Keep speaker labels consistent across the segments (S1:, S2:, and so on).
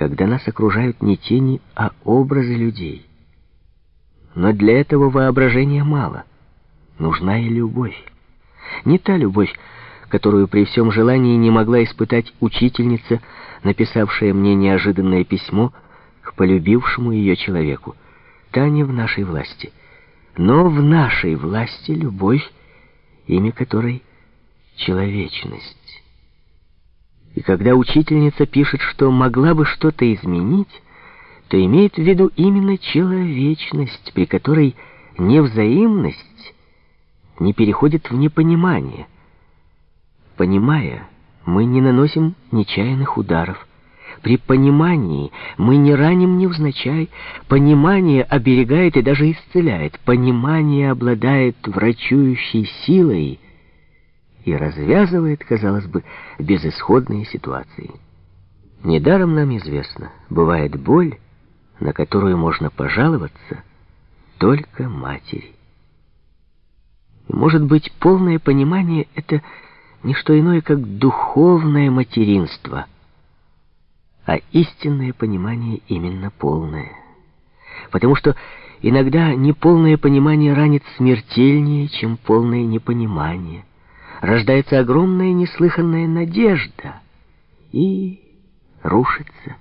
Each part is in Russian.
S1: когда нас окружают не тени, а образы людей. Но для этого воображения мало. Нужна и любовь. Не та любовь, которую при всем желании не могла испытать учительница, написавшая мне неожиданное письмо к полюбившему ее человеку. Та не в нашей власти. Но в нашей власти любовь, имя которой — человечность. И когда учительница пишет, что могла бы что-то изменить, то имеет в виду именно человечность, при которой невзаимность не переходит в непонимание. Понимая, мы не наносим нечаянных ударов. При понимании мы не раним невзначай. Понимание оберегает и даже исцеляет. Понимание обладает врачующей силой и развязывает, казалось бы, безысходные ситуации. Недаром нам известно, бывает боль, на которую можно пожаловаться только матери. И, может быть, полное понимание — это не что иное, как духовное материнство, а истинное понимание именно полное. Потому что иногда неполное понимание ранит смертельнее, чем полное непонимание рождается огромная неслыханная надежда и рушится.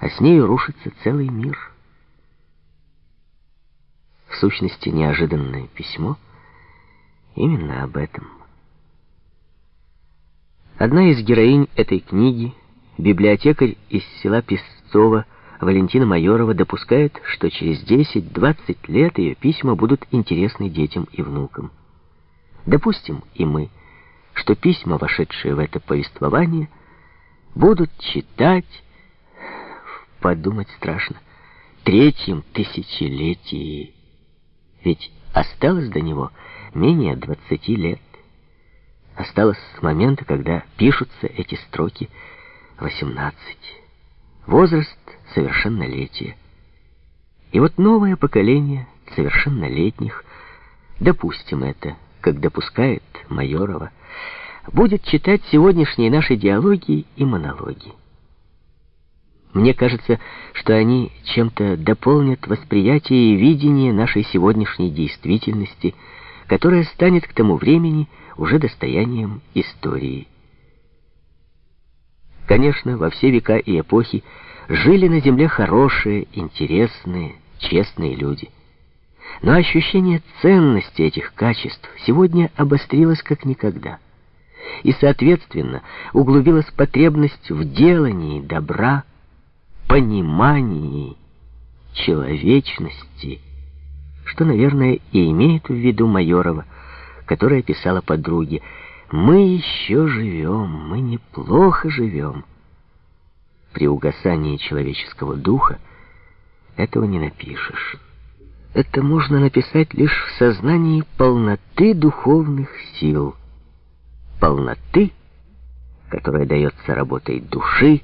S1: А с нею рушится целый мир. В сущности, неожиданное письмо именно об этом. Одна из героинь этой книги, библиотекарь из села Песцова, Валентина Майорова, допускает, что через 10-20 лет ее письма будут интересны детям и внукам. Допустим и мы, что письма, вошедшие в это повествование, будут читать, подумать страшно, третьем тысячелетии. Ведь осталось до него менее двадцати лет. Осталось с момента, когда пишутся эти строки, восемнадцать. Возраст совершеннолетия. И вот новое поколение совершеннолетних, допустим это, как допускает Майорова, будет читать сегодняшние наши диалоги и монологи. Мне кажется, что они чем-то дополнят восприятие и видение нашей сегодняшней действительности, которая станет к тому времени уже достоянием истории. Конечно, во все века и эпохи жили на земле хорошие, интересные, честные люди – но ощущение ценности этих качеств сегодня обострилось как никогда. И, соответственно, углубилась потребность в делании добра, понимании, человечности, что, наверное, и имеет в виду Майорова, которая писала подруге, «Мы еще живем, мы неплохо живем». При угасании человеческого духа этого не напишешь это можно написать лишь в сознании полноты духовных сил. Полноты, которая дается работой души,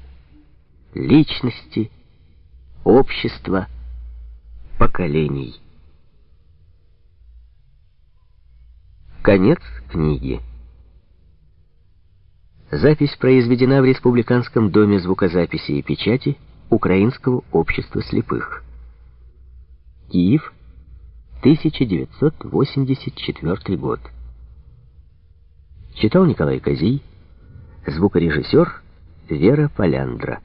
S1: личности, общества, поколений. Конец книги. Запись произведена в Республиканском доме звукозаписи и печати Украинского общества слепых. Киев, 1984 год. Читал Николай Козий, звукорежиссер Вера Поляндра.